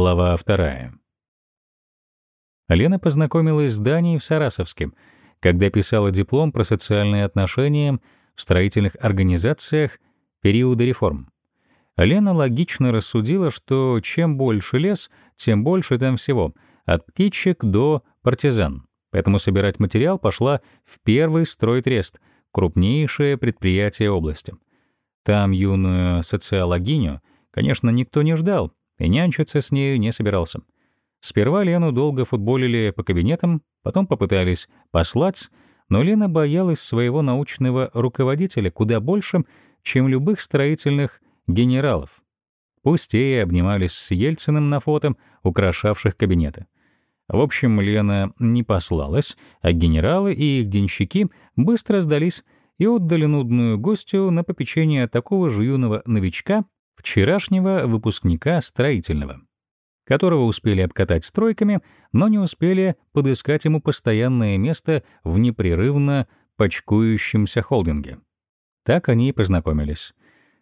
Глава вторая. Лена познакомилась с Данией в Сарасовске, когда писала диплом про социальные отношения в строительных организациях периода реформ. Лена логично рассудила, что чем больше лес, тем больше там всего, от птичек до партизан. Поэтому собирать материал пошла в первый стройтрест, крупнейшее предприятие области. Там юную социологиню, конечно, никто не ждал — и нянчиться с нею не собирался. Сперва Лену долго футболили по кабинетам, потом попытались послать, но Лена боялась своего научного руководителя куда больше, чем любых строительных генералов. Пусть и обнимались с Ельциным на фото, украшавших кабинеты. В общем, Лена не послалась, а генералы и их денщики быстро сдались и отдали нудную гостю на попечение такого же юного новичка, вчерашнего выпускника строительного, которого успели обкатать стройками, но не успели подыскать ему постоянное место в непрерывно почкующемся холдинге. Так они и познакомились.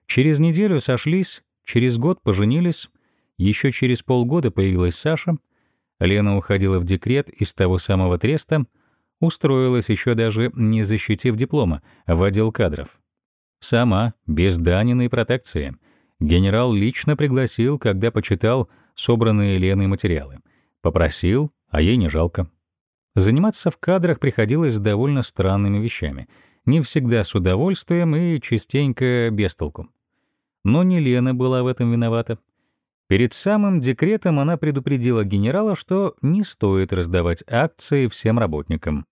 Через неделю сошлись, через год поженились, еще через полгода появилась Саша, Лена уходила в декрет из того самого треста, устроилась еще даже не защитив диплома в отдел кадров. Сама, без Даниной протекции — Генерал лично пригласил, когда почитал собранные Леной материалы. Попросил, а ей не жалко. Заниматься в кадрах приходилось довольно странными вещами. Не всегда с удовольствием и частенько без толку. Но не Лена была в этом виновата. Перед самым декретом она предупредила генерала, что не стоит раздавать акции всем работникам.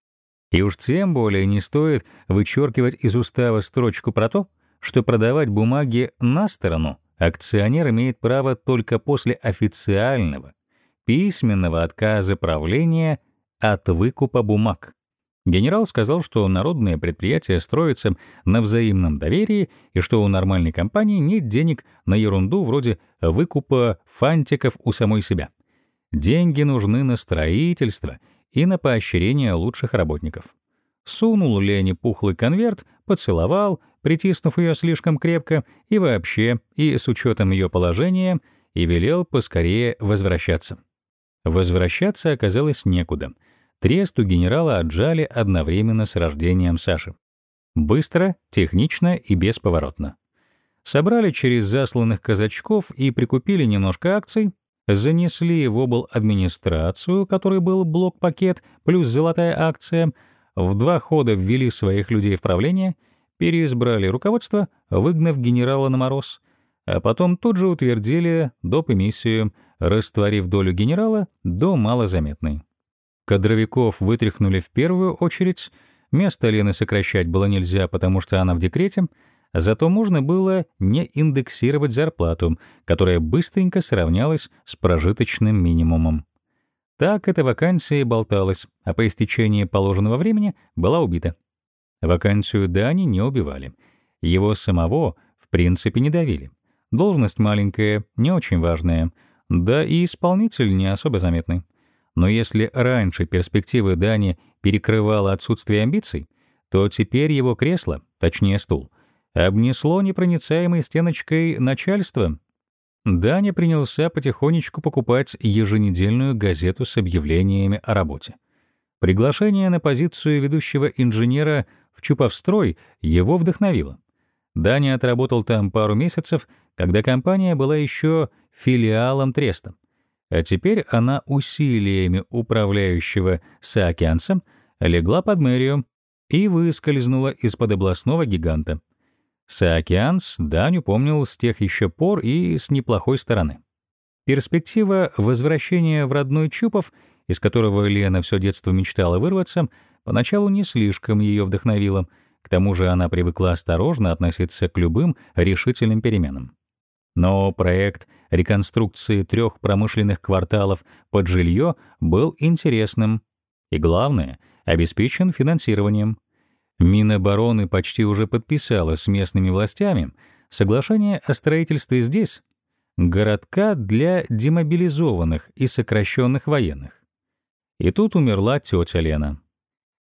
И уж тем более не стоит вычеркивать из устава строчку про то, что продавать бумаги на сторону акционер имеет право только после официального, письменного отказа правления от выкупа бумаг. Генерал сказал, что народное предприятие строится на взаимном доверии и что у нормальной компании нет денег на ерунду вроде выкупа фантиков у самой себя. Деньги нужны на строительство и на поощрение лучших работников. Сунул Лене пухлый конверт, поцеловал, притиснув ее слишком крепко и вообще, и с учетом ее положения, и велел поскорее возвращаться. Возвращаться оказалось некуда. Трест у генерала отжали одновременно с рождением Саши. Быстро, технично и бесповоротно. Собрали через засланных казачков и прикупили немножко акций, занесли в обл. администрацию, который был блок-пакет плюс золотая акция, в два хода ввели своих людей в правление — переизбрали руководство, выгнав генерала на мороз, а потом тут же утвердили доп. эмиссию, растворив долю генерала до малозаметной. Кадровиков вытряхнули в первую очередь, место Лены сокращать было нельзя, потому что она в декрете, зато можно было не индексировать зарплату, которая быстренько сравнялась с прожиточным минимумом. Так эта вакансия болталась, а по истечении положенного времени была убита. Вакансию Дани не убивали. Его самого, в принципе, не давили. Должность маленькая, не очень важная, да и исполнитель не особо заметный. Но если раньше перспективы Дани перекрывало отсутствие амбиций, то теперь его кресло, точнее стул, обнесло непроницаемой стеночкой начальства. Даня принялся потихонечку покупать еженедельную газету с объявлениями о работе. Приглашение на позицию ведущего инженера в Чуповстрой его вдохновило. Даня отработал там пару месяцев, когда компания была еще филиалом Треста. А теперь она усилиями управляющего Саакянцем легла под мэрию и выскользнула из-под областного гиганта. Саакянс Даню помнил с тех еще пор и с неплохой стороны. Перспектива возвращения в родной Чупов, из которого Лена все детство мечтала вырваться, Поначалу не слишком ее вдохновило, к тому же она привыкла осторожно относиться к любым решительным переменам. Но проект реконструкции трех промышленных кварталов под жилье был интересным и, главное, обеспечен финансированием. Минобороны почти уже подписала с местными властями соглашение о строительстве здесь городка для демобилизованных и сокращенных военных. И тут умерла тетя Лена.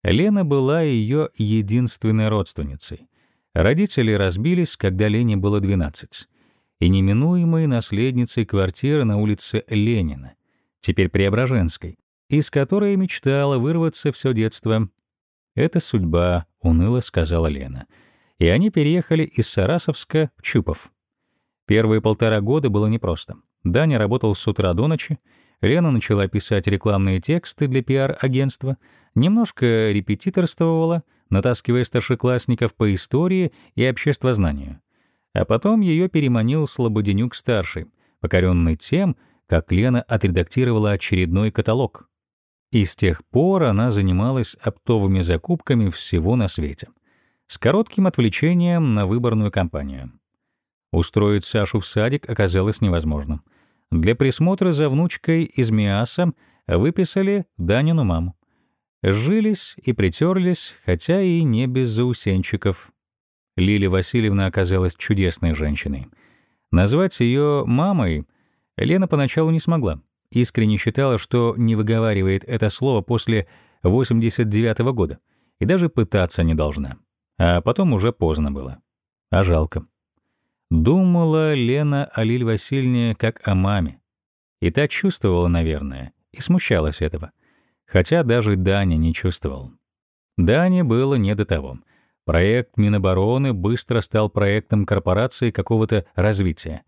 Лена была ее единственной родственницей. Родители разбились, когда Лене было 12. и неминуемой наследницей квартиры на улице Ленина, теперь Преображенской, из которой мечтала вырваться все детство. «Это судьба», — уныло сказала Лена. И они переехали из Сарасовска в Чупов. Первые полтора года было непросто. Даня работал с утра до ночи, Лена начала писать рекламные тексты для пиар-агентства, немножко репетиторствовала, натаскивая старшеклассников по истории и обществознанию. А потом ее переманил Слободенюк-старший, покоренный тем, как Лена отредактировала очередной каталог. И с тех пор она занималась оптовыми закупками всего на свете, с коротким отвлечением на выборную кампанию. Устроить Сашу в садик оказалось невозможным. Для присмотра за внучкой из Миаса выписали Данину маму. Жились и притерлись, хотя и не без заусенчиков. Лилия Васильевна оказалась чудесной женщиной. Назвать ее мамой Лена поначалу не смогла. Искренне считала, что не выговаривает это слово после 89 -го года и даже пытаться не должна. А потом уже поздно было. А жалко. Думала Лена о Лиль Васильевне как о маме. И так чувствовала, наверное, и смущалась этого. Хотя даже Даня не чувствовал. Дане было не до того — Проект Минобороны быстро стал проектом корпорации какого-то развития,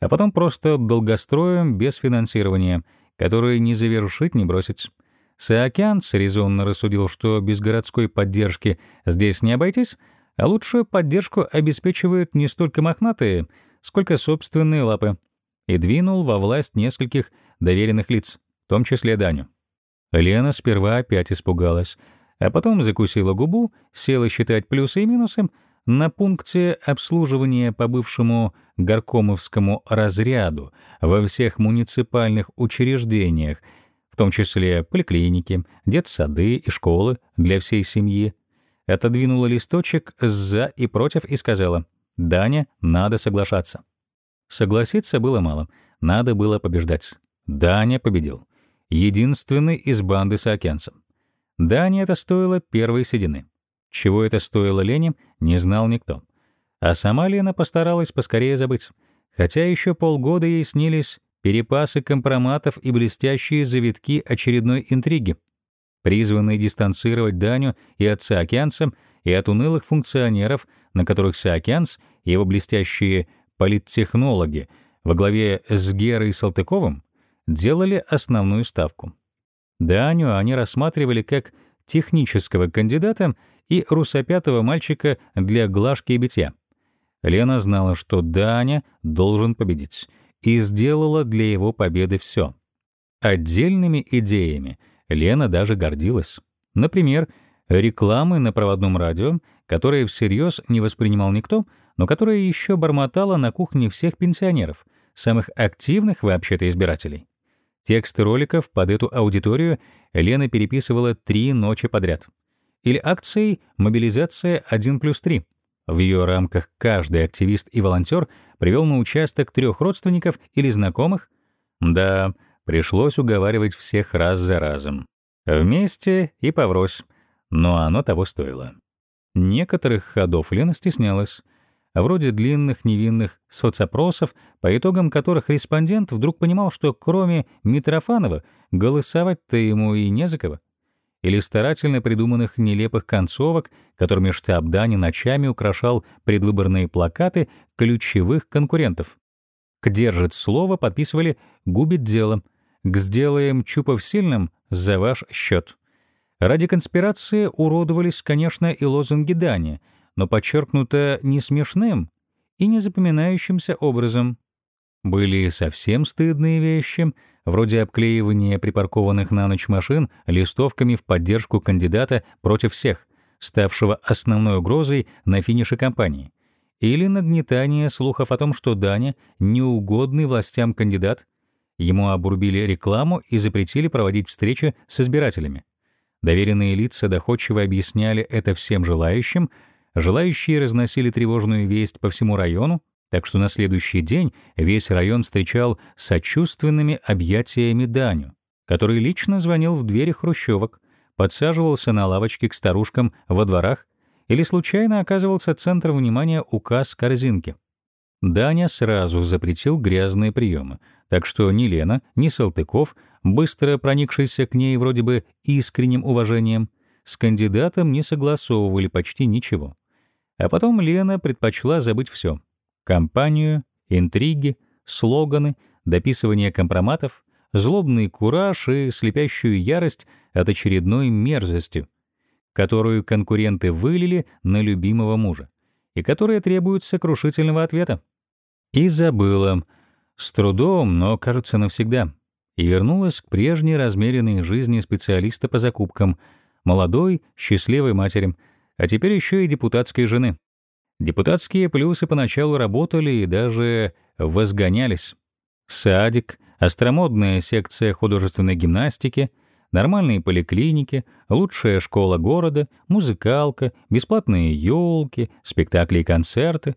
а потом просто долгостроем без финансирования, который не завершить, не бросить. Саакянц резонно рассудил, что без городской поддержки здесь не обойтись, а лучшую поддержку обеспечивают не столько мохнатые, сколько собственные лапы, и двинул во власть нескольких доверенных лиц, в том числе Даню. Лена сперва опять испугалась — а потом закусила губу, села считать плюсы и минусы на пункте обслуживания по бывшему горкомовскому разряду во всех муниципальных учреждениях, в том числе поликлиники, детсады и школы для всей семьи, отодвинула листочек «за» и «против» и сказала «Даня, надо соглашаться». Согласиться было мало, надо было побеждать. Даня победил. Единственный из банды саакянцев. Дане это стоило первой седины. Чего это стоило Лене, не знал никто. А сама Лена постаралась поскорее забыть. Хотя еще полгода ей снились перепасы компроматов и блестящие завитки очередной интриги, призванные дистанцировать Даню и от Саакянца, и от унылых функционеров, на которых Саакянц и его блестящие политтехнологи во главе с Герой Салтыковым делали основную ставку. Даню они рассматривали как технического кандидата и русопятого мальчика для глажки и битья. Лена знала, что Даня должен победить, и сделала для его победы все. Отдельными идеями Лена даже гордилась. Например, рекламы на проводном радио, которые всерьез не воспринимал никто, но которые еще бормотала на кухне всех пенсионеров, самых активных вообще-то избирателей. Тексты роликов под эту аудиторию Лена переписывала три ночи подряд. Или акцией «Мобилизация 1 плюс 3». В ее рамках каждый активист и волонтер привел на участок трех родственников или знакомых. Да, пришлось уговаривать всех раз за разом. Вместе и поврось, но оно того стоило. Некоторых ходов Лена стеснялась вроде длинных невинных соцопросов, по итогам которых респондент вдруг понимал, что кроме Митрофанова голосовать-то ему и не за кого. Или старательно придуманных нелепых концовок, которыми штаб Дани ночами украшал предвыборные плакаты ключевых конкурентов. К «держит слово» подписывали «губит дело», к «сделаем Чупов сильным» за ваш счет. Ради конспирации уродовались, конечно, и лозунги Дани — но подчеркнуто не смешным и не запоминающимся образом. Были совсем стыдные вещи, вроде обклеивания припаркованных на ночь машин листовками в поддержку кандидата против всех, ставшего основной угрозой на финише кампании, или нагнетание слухов о том, что Даня — неугодный властям кандидат, ему обрубили рекламу и запретили проводить встречи с избирателями. Доверенные лица доходчиво объясняли это всем желающим — Желающие разносили тревожную весть по всему району, так что на следующий день весь район встречал сочувственными объятиями Даню, который лично звонил в двери хрущевок, подсаживался на лавочке к старушкам во дворах или случайно оказывался центром внимания указ корзинки. Даня сразу запретил грязные приемы, так что ни Лена, ни Салтыков, быстро проникшийся к ней вроде бы искренним уважением, с кандидатом не согласовывали почти ничего. А потом Лена предпочла забыть все: Компанию, интриги, слоганы, дописывание компроматов, злобный кураж и слепящую ярость от очередной мерзости, которую конкуренты вылили на любимого мужа и которая требует сокрушительного ответа. И забыла. С трудом, но, кажется, навсегда. И вернулась к прежней размеренной жизни специалиста по закупкам, молодой, счастливой матери, а теперь еще и депутатской жены. Депутатские плюсы поначалу работали и даже возгонялись. Садик, остромодная секция художественной гимнастики, нормальные поликлиники, лучшая школа города, музыкалка, бесплатные елки, спектакли и концерты,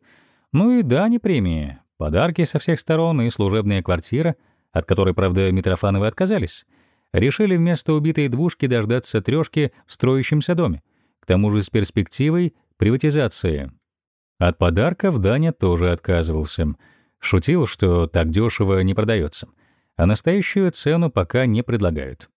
ну и да, не премии, Подарки со всех сторон и служебная квартира, от которой, правда, Митрофановы отказались, решили вместо убитой двушки дождаться трёшки в строящемся доме, к тому же с перспективой приватизации. От подарков Даня тоже отказывался. Шутил, что так дешево не продается, а настоящую цену пока не предлагают.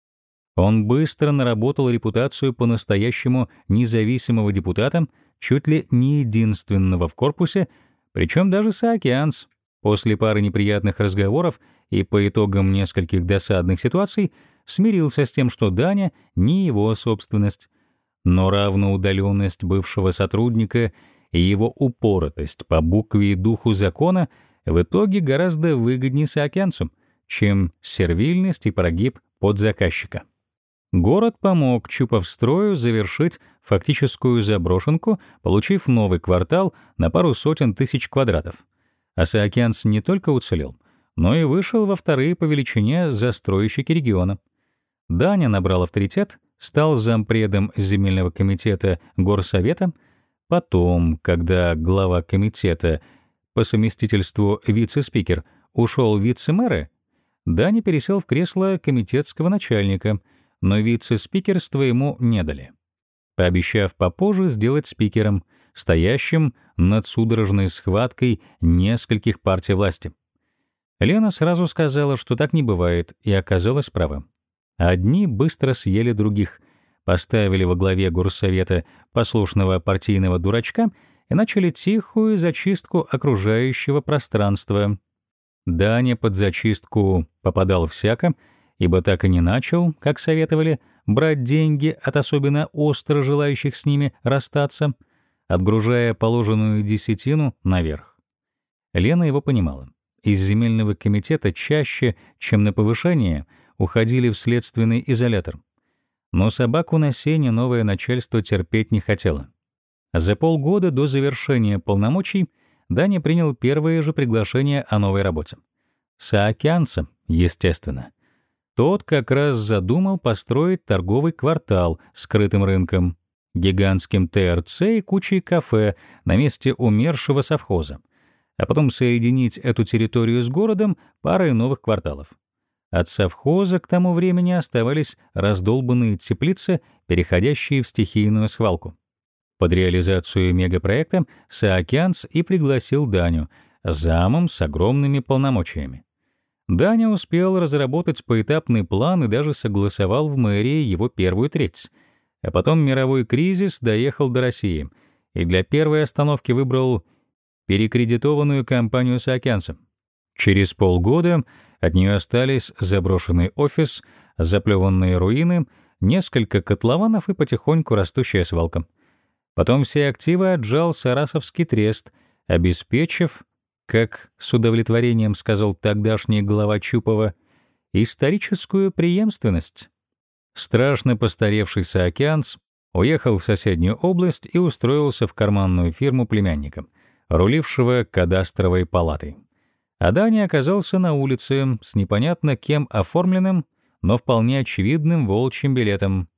Он быстро наработал репутацию по-настоящему независимого депутата, чуть ли не единственного в корпусе, причем даже Саакянс, после пары неприятных разговоров и по итогам нескольких досадных ситуаций, смирился с тем, что Даня не его собственность, но равноудаленность бывшего сотрудника и его упоротость по букве и духу закона в итоге гораздо выгоднее Саакянцу, чем сервильность и прогиб подзаказчика. Город помог Чуповстрою завершить фактическую заброшенку, получив новый квартал на пару сотен тысяч квадратов. А Саакянс не только уцелел, но и вышел во вторые по величине застройщики региона. Даня набрал авторитет, стал зампредом земельного комитета горсовета, потом, когда глава комитета по совместительству вице-спикер ушел вице-мэра, Даня пересел в кресло комитетского начальника — но вице-спикерство ему не дали, пообещав попозже сделать спикером, стоящим над судорожной схваткой нескольких партий власти. Лена сразу сказала, что так не бывает, и оказалась права. Одни быстро съели других, поставили во главе горсовета послушного партийного дурачка и начали тихую зачистку окружающего пространства. Даня под зачистку попадал всяко, ибо так и не начал, как советовали, брать деньги от особенно остро желающих с ними расстаться, отгружая положенную десятину наверх. Лена его понимала. Из земельного комитета чаще, чем на повышение, уходили в следственный изолятор. Но собаку на сене новое начальство терпеть не хотело. За полгода до завершения полномочий Даня принял первое же приглашение о новой работе. Саокеанца, естественно. Тот как раз задумал построить торговый квартал с скрытым рынком, гигантским ТРЦ и кучей кафе на месте умершего совхоза, а потом соединить эту территорию с городом парой новых кварталов. От совхоза к тому времени оставались раздолбанные теплицы, переходящие в стихийную свалку. Под реализацию мегапроекта Саокеанс и пригласил Даню, замом с огромными полномочиями. Даня успел разработать поэтапный план и даже согласовал в мэрии его первую треть. А потом мировой кризис доехал до России, и для первой остановки выбрал перекредитованную компанию Саакянца. Через полгода от нее остались заброшенный офис, заплеванные руины, несколько котлованов и потихоньку растущая свалка. Потом все активы отжал Сарасовский трест, обеспечив как с удовлетворением сказал тогдашний глава Чупова, историческую преемственность. Страшно постаревший Саакянц уехал в соседнюю область и устроился в карманную фирму племянником, рулившего кадастровой палатой. А Даня оказался на улице с непонятно кем оформленным, но вполне очевидным волчьим билетом.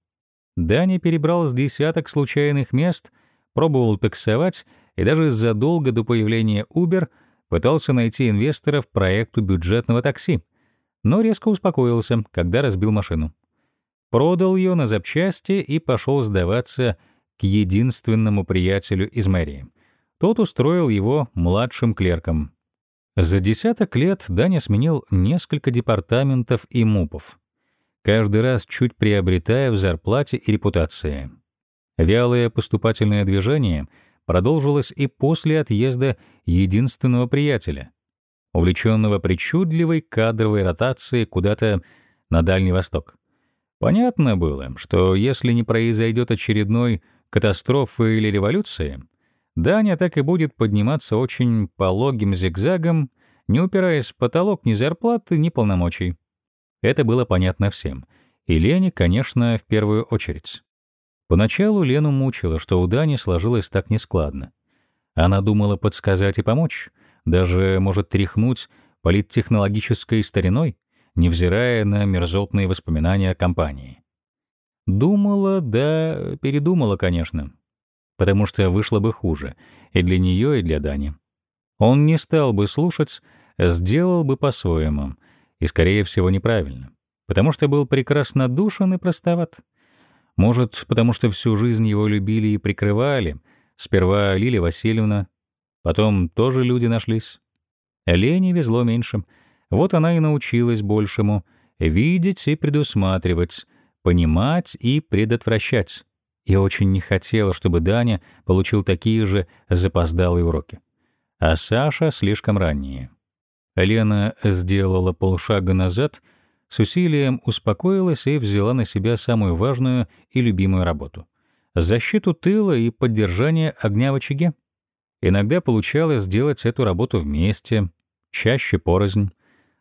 Даня перебрал с десяток случайных мест, пробовал таксовать и даже задолго до появления Uber — пытался найти инвесторов проекту бюджетного такси, но резко успокоился, когда разбил машину. Продал ее на запчасти и пошел сдаваться к единственному приятелю из мэрии. Тот устроил его младшим клерком, За десяток лет Даня сменил несколько департаментов и МУПов, каждый раз чуть приобретая в зарплате и репутации. Вялое поступательное движение продолжилось и после отъезда единственного приятеля, увлеченного причудливой кадровой ротацией куда-то на Дальний Восток. Понятно было, что если не произойдет очередной катастрофы или революции, Даня так и будет подниматься очень пологим зигзагом, не упираясь в потолок ни зарплаты, ни полномочий. Это было понятно всем. И Лене, конечно, в первую очередь. Поначалу Лену мучило, что у Дани сложилось так нескладно. Она думала подсказать и помочь, даже, может, тряхнуть политтехнологической стариной, невзирая на мерзотные воспоминания о компании. Думала, да, передумала, конечно потому что вышло бы хуже и для нее, и для Дани. Он не стал бы слушать, сделал бы по-своему, и, скорее всего, неправильно, потому что был прекрасно душен и простоват. Может, потому что всю жизнь его любили и прикрывали, сперва Лилия Васильевна, потом тоже люди нашлись. Лене везло меньше, вот она и научилась большему — видеть и предусматривать, понимать и предотвращать и очень не хотела, чтобы Даня получил такие же запоздалые уроки. А Саша слишком ранние. Лена сделала полшага назад, с усилием успокоилась и взяла на себя самую важную и любимую работу — защиту тыла и поддержание огня в очаге. Иногда получалось сделать эту работу вместе, чаще порознь.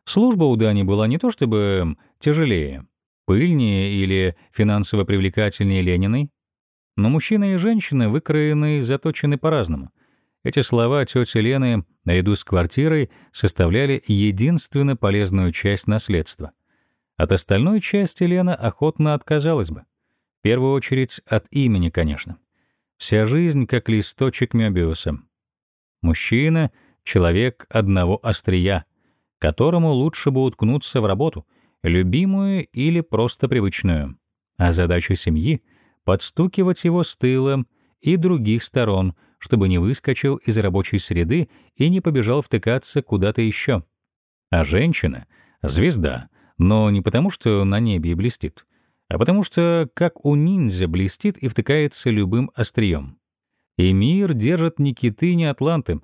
Служба у Дани была не то чтобы тяжелее, пыльнее или финансово привлекательнее Лениной, но мужчины и женщины выкроены и заточены по-разному. Эти слова тети Лены, наряду с квартирой, составляли единственно полезную часть наследства. От остальной части Лена охотно отказалась бы. В первую очередь от имени, конечно. Вся жизнь как листочек Мёбиуса. Мужчина — человек одного острия, которому лучше бы уткнуться в работу, любимую или просто привычную. А задача семьи — подстукивать его с тыла и других сторон, чтобы не выскочил из рабочей среды и не побежал втыкаться куда-то еще. А женщина — звезда, но не потому, что на небе и блестит, а потому что, как у ниндзя, блестит и втыкается любым острием. И мир держит не киты, не атланты,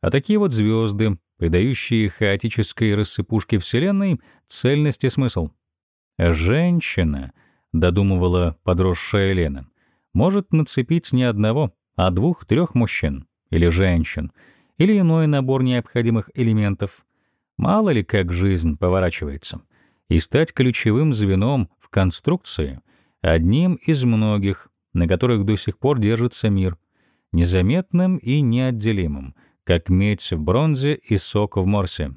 а такие вот звезды, придающие хаотической рассыпушке Вселенной цельность и смысл. Женщина — додумывала подросшая Лена, может нацепить не одного, а двух-трех мужчин или женщин, или иной набор необходимых элементов. Мало ли как жизнь поворачивается. И стать ключевым звеном в конструкции, одним из многих, на которых до сих пор держится мир, незаметным и неотделимым, как медь в бронзе и сок в морсе.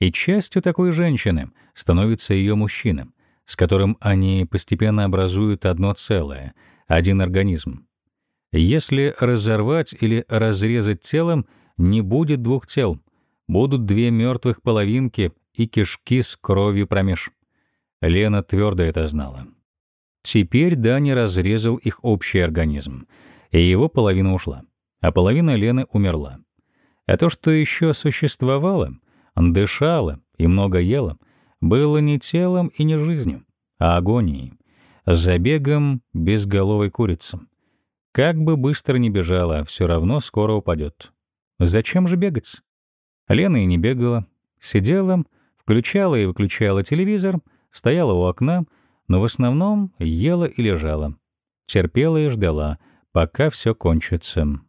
И частью такой женщины становится ее мужчина — с которым они постепенно образуют одно целое, один организм. Если разорвать или разрезать телом, не будет двух тел, будут две мертвых половинки и кишки с кровью промеж. Лена твердо это знала. Теперь Дани разрезал их общий организм, и его половина ушла, а половина Лены умерла. А то, что еще существовало, дышало и много ело — было не телом и не жизнью, а агонией, забегом безголовой курицы. Как бы быстро ни бежала, все равно скоро упадет. Зачем же бегать? Лена и не бегала, сидела, включала и выключала телевизор, стояла у окна, но в основном ела и лежала, терпела и ждала, пока все кончится.